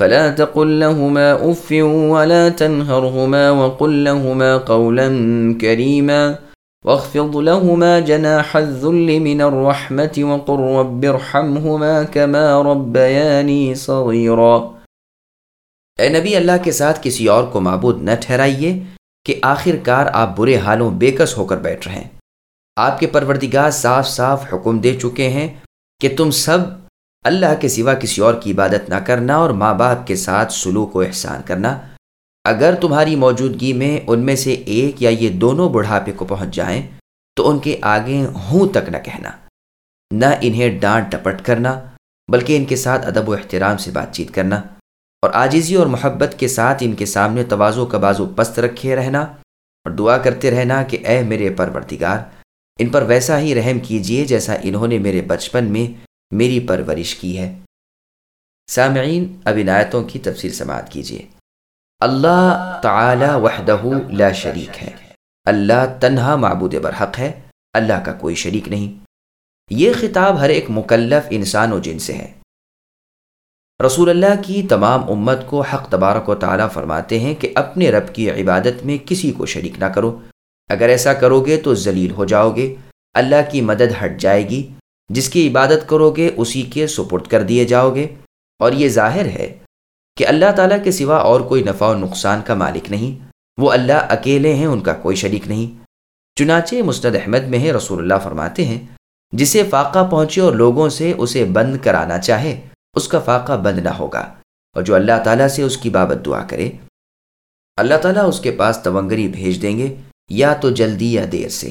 فلا تقل لهما اف ولا تنهرهما وقل لهما قولا كريما واخفض لهما جناح الذل من الرحمة وقل رب ارحمهما كما ربياني صغيرا۔ اے نبی، اللہ کے ساتھ کسی اور کو معبود نہ ٹھہرائیے کہ آخر کار آپ برے حالوں بے کس ہو کر بیٹھ رہے ہیں۔ آپ کے پروردگار صاف صاف حکم دے چکے ہیں کہ تم سب اللہ کے سوا کسی اور کی عبادت نہ کرنا اور ماں باپ کے ساتھ سلوک و احسان کرنا۔ اگر تمہاری موجودگی میں ان میں سے ایک یا یہ دونوں بڑھاپے کو پہنچ جائیں، تو ان کے آگے ہوں تک نہ کہنا۔ نہ انہیں ڈانٹ ٹپٹ کرنا، بلکہ ان کے ساتھ ادب و احترام سے بات چیت کرنا۔ اور آجزی اور محبت کے ساتھ ان کے سامنے توازو کا بازو پست رکھے رہنا۔ اور دعا کرتے رہنا کہ اے میرے پرورتگار ان پر ویسا ہی رحم کیجیے جیسا انہوں نے میرے بچپن میں میری پرورش کی ہے۔ سامعین، اب عنایتوں کی تفصیل سماعت کیجیے۔ اللہ تعالی وحدہ لا شریک ہے۔ اللہ تنہا معبود برحق ہے۔ اللہ کا کوئی شریک نہیں۔ یہ خطاب ہر ایک مکلف انسان و جن سے ہے۔ رسول اللہ کی تمام امت کو حق تبارک و تعالیٰ فرماتے ہیں کہ اپنے رب کی عبادت میں کسی کو شریک نہ کرو۔ اگر ایسا کرو گے تو ذلیل ہو جاؤ گے۔ اللہ کی مدد ہٹ جائے گی۔ جس کی عبادت کرو گے، اسی کے سپرد کر دیے جاؤ گے۔ اور یہ ظاہر ہے کہ اللہ تعالیٰ کے سوا اور کوئی نفع و نقصان کا مالک نہیں۔ وہ اللہ اکیلے ہیں، ان کا کوئی شریک نہیں۔ چنانچہ مستد احمد میں ہے، رسول اللہ فرماتے ہیں، جسے فاقہ پہنچے اور لوگوں سے اسے بند کرانا چاہے، اس کا فاقہ بند نہ ہوگا۔ اور جو اللہ تعالیٰ سے اس کی بابت دعا کرے، اللہ تعالیٰ اس کے پاس تونگری بھیج دیں گے، یا تو جلدی یا دیر سے۔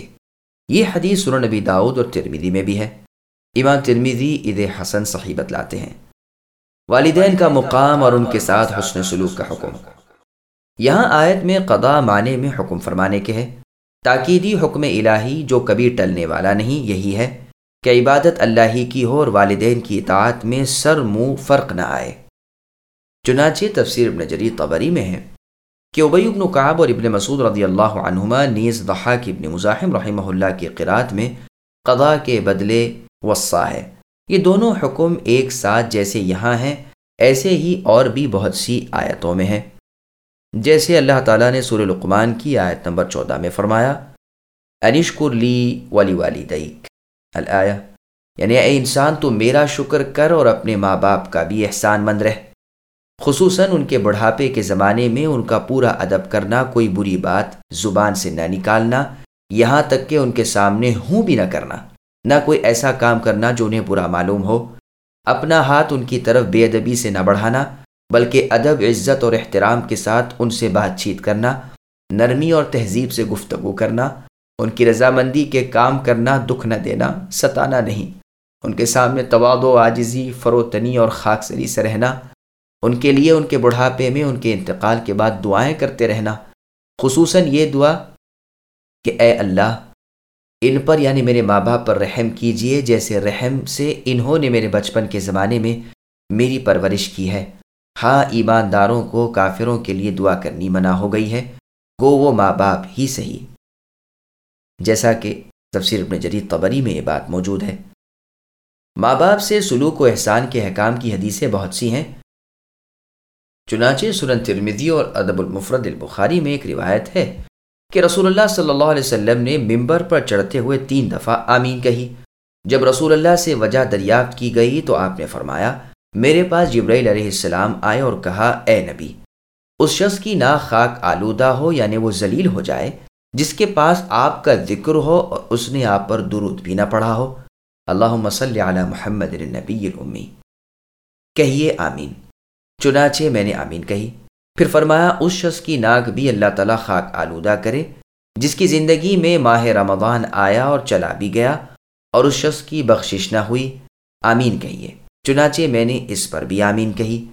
یہ حدیث سنن نبی داؤد اور ترمیدی میں بھی ہے۔ امام ترمیزی عید حسن صحیح بتلاتے ہیں۔ والدین کا مقام اور ان کے ساتھ حسن سلوک کا حکم۔ یہاں آیت میں قضا معنی میں حکم فرمانے کے ہے تاکیدی حکم الہی جو کبھی ٹلنے والا نہیں، یہی ہے کہ عبادت اللہ ہی کی ہو اور والدین کی اطاعت میں سر منہ فرق نہ آئے۔ چنانچہ تفسیر ابن جری طبری میں ہے کہ ابی ابن قعب اور ابن مسعود رضی اللہ عنہما نیز ضحاک ابن مزاحم رحمہ اللہ کی قرات میں قضا کے بدلے وصا ہے۔ یہ دونوں حکم ایک ساتھ جیسے یہاں ہیں، ایسے ہی اور بھی بہت سی آیتوں میں ہیں۔ جیسے اللہ تعالیٰ نے سور لقمان کی آیت نمبر چودہ میں فرمایا انشکر لی ولی والی دعیق الیا یعنی اے انسان، تو میرا شکر کر اور اپنے ماں باپ کا بھی احسان مند رہ۔ خصوصاً ان کے بڑھاپے کے زمانے میں ان کا پورا ادب کرنا، کوئی بری بات زبان سے نہ نکالنا، یہاں تک کہ ان کے سامنے ہوں بھی نہ کرنا۔ نہ کوئی ایسا کام کرنا جو انہیں برا معلوم ہو۔ اپنا ہاتھ ان کی طرف بے ادبی سے نہ بڑھانا، بلکہ ادب، عزت اور احترام کے ساتھ ان سے بات چیت کرنا، نرمی اور تہذیب سے گفتگو کرنا، ان کی رضامندی کے کام کرنا، دکھ نہ دینا، ستانا نہیں۔ ان کے سامنے تواد و عاجزی، فروتنی اور خاک سری سے رہنا۔ ان کے لیے، ان کے بڑھاپے میں، ان کے انتقال کے بعد دعائیں کرتے رہنا۔ خصوصاً یہ دعا کہ اے اللہ ان پر یعنی میرے ماں باپ پر رحم کیجیے، جیسے رحم سے انہوں نے میرے بچپن کے زمانے میں میری پرورش کی ہے۔ ہاں ایمانداروں کو کافروں کے لیے دعا کرنی منع ہو گئی ہے۔ گو وہ ماں باپ ہی صحیح۔ جیسا کہ تفسیر ابن جدید قبری میں یہ بات موجود ہے۔ ماں باپ سے سلوک و احسان کے حکام کی حدیثیں بہت سی ہیں۔ چنانچہ سنن ترمیدی اور ادب المفرد البخاری میں ایک روایت ہے۔ کہ رسول اللہ صلی اللہ علیہ وسلم نے ممبر پر چڑھتے ہوئے تین دفعہ آمین کہی۔ جب رسول اللہ سے وجہ دریافت کی گئی تو آپ نے فرمایا، میرے پاس جبرائیل علیہ السلام آئے اور کہا، اے نبی، اس شخص کی نا خاک آلودہ ہو یعنی وہ ذلیل ہو جائے، جس کے پاس آپ کا ذکر ہو اور اس نے آپ پر درود بھی نہ پڑھا ہو۔ اللہ مسل علی محمد نبی امی کہیے آمین۔ چنانچہ میں نے آمین کہی۔ پھر فرمایا، اس شخص کی ناک بھی اللہ تعالیٰ خاک آلودہ کرے، جس کی زندگی میں ماہ رمضان آیا اور چلا بھی گیا اور اس شخص کی بخشش نہ ہوئی۔ آمین کہیے۔ چنانچہ میں نے اس پر بھی آمین کہی۔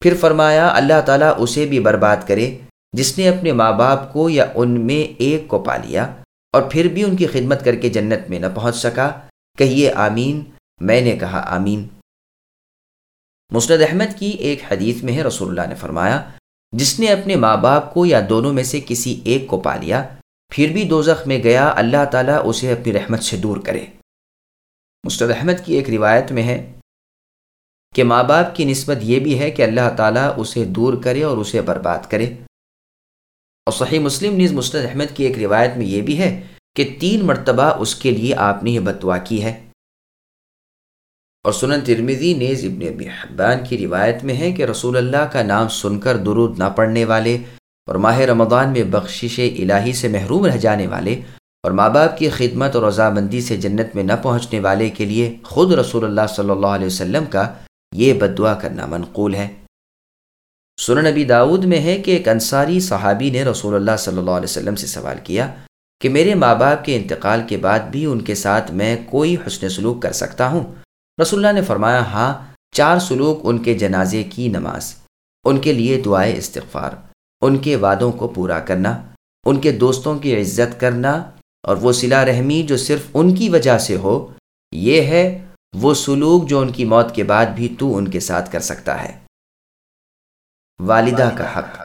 پھر فرمایا، اللہ تعالیٰ اسے بھی برباد کرے، جس نے اپنے ماں باپ کو یا ان میں ایک کو پا لیا اور پھر بھی ان کی خدمت کر کے جنت میں نہ پہنچ سکا۔ کہیے، آمین۔ میں نے کہا، آمین۔ مسند احمد کی ایک حدیث میں ہے، رسول اللہ نے فرمایا جس نے اپنے ماں باپ کو یا دونوں میں سے کسی ایک کو پا لیا، پھر بھی دوزخ میں گیا، اللہ تعالیٰ اسے اپنی رحمت سے دور کرے۔ مستد احمد کی ایک روایت میں ہے کہ ماں باپ کی نسبت یہ بھی ہے کہ اللہ تعالیٰ اسے دور کرے اور اسے برباد کرے۔ اور صحیح مسلم نیز مستد احمد کی ایک روایت میں یہ بھی ہے کہ تین مرتبہ اس کے لیے آپ نے یہ بدعا کی ہے۔ اور سنن ترمیزی نیز ابن ابی حبان کی روایت میں ہے کہ رسول اللہ کا نام سن کر درود نہ پڑھنے والے اور ماہ رمضان میں بخشش الہی سے محروم رہ جانے والے اور ماں باپ کی خدمت اور رضامندی سے جنت میں نہ پہنچنے والے کے لیے خود رسول اللہ صلی اللہ علیہ وسلم کا یہ بدعا کرنا منقول ہے۔ سنن نبی داود میں ہے کہ ایک انصاری صحابی نے رسول اللہ صلی اللہ علیہ وسلم سے سوال کیا کہ میرے ماں باپ کے انتقال کے بعد بھی ان کے ساتھ میں کوئی حسن سلوک کر سکتا ہوں؟ رسول اللہ نے فرمایا ہاں چار سلوک ان کے جنازے کی نماز، ان کے لیے دعائے استغفار، ان کے وعدوں کو پورا کرنا، ان کے دوستوں کی عزت کرنا، اور وہ سلا رحمی جو صرف ان کی وجہ سے ہو، یہ ہے، وہ سلوک جو ان کی موت کے بعد بھی تو ان کے ساتھ کر سکتا ہے۔ والدہ کا حق۔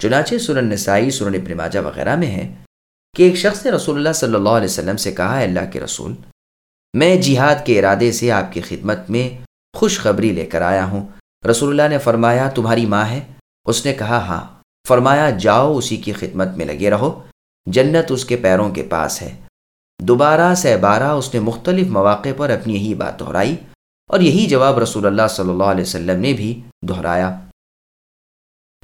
چنانچہ سنن نسائی، سنن ابن ماجہ وغیرہ میں ہے کہ ایک شخص نے رسول اللہ صلی اللہ علیہ وسلم سے کہا ہے اللہ کے رسول میں جہاد کے ارادے سے آپ کی خدمت میں خوشخبری لے کر آیا ہوں۔ رسول اللہ نے فرمایا، تمہاری ماں ہے؟ اس نے کہا ہاں۔ فرمایا، جاؤ، اسی کی خدمت میں لگے رہو۔ جنت اس کے پیروں کے پاس ہے۔ دوبارہ سے بارہ اس نے مختلف مواقع پر اپنی یہی بات دہرائی اور یہی جواب رسول اللہ صلی اللہ علیہ وسلم نے بھی دہرایا۔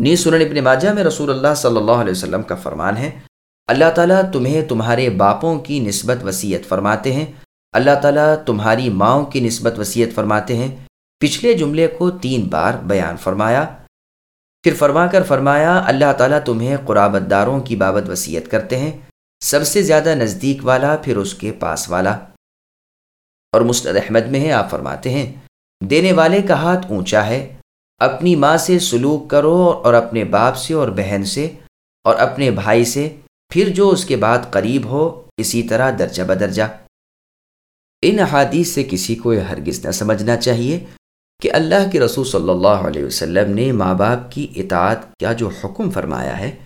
نی سنن ابن ماجہ میں رسول اللہ صلی اللہ علیہ وسلم کا فرمان ہے، اللہ تعالیٰ تمہیں تمہارے باپوں کی نسبت وسیعت فرماتے ہیں۔ اللہ تعالیٰ تمہاری ماؤں کی نسبت وسیعت فرماتے ہیں۔ پچھلے جملے کو تین بار بیان فرمایا۔ پھر فرما کر فرمایا، اللہ تعالیٰ تمہیں قرابت داروں کی بابت وسیعت کرتے ہیں۔ سب سے زیادہ نزدیک والا، پھر اس کے پاس والا۔ اور مستد احمد میں ہے آپ فرماتے ہیں، دینے والے کا ہاتھ اونچا ہے۔ اپنی ماں سے سلوک کرو اور اپنے باپ سے اور بہن سے اور اپنے بھائی سے۔ پھر جو اس کے بعد قریب ہو، اسی طرح درجہ بدرجہ۔ ان احادیث سے کسی کو یہ ہرگز نہ سمجھنا چاہیے کہ اللہ کے رسول صلی اللہ علیہ وسلم نے ماں باپ کی اطاعت کا جو حکم فرمایا ہے۔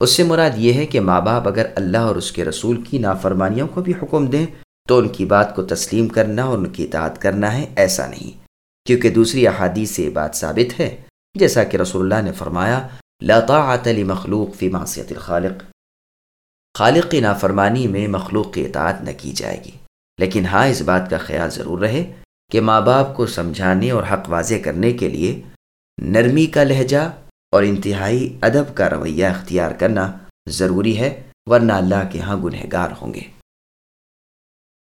اس سے مراد یہ ہے کہ ماں باپ اگر اللہ اور اس کے رسول کی نافرمانیوں کو بھی حکم دیں تو ان کی بات کو تسلیم کرنا اور ان کی اطاعت کرنا ہے، ایسا نہیں۔ کیونکہ دوسری احادیث سے یہ بات ثابت ہے، جیسا کہ رسول اللہ نے فرمایا طاعت مخلوق فی معصیت الخالق۔ خالق کی نافرمانی میں مخلوق کی اطاعت نہ کی جائے گی۔ لیکن ہاں اس بات کا خیال ضرور رہے کہ ماں باپ کو سمجھانے اور حق واضح کرنے کے لیے نرمی کا لہجہ اور انتہائی ادب کا رویہ اختیار کرنا ضروری ہے، ورنہ اللہ کے ہاں گنہگار ہوں گے۔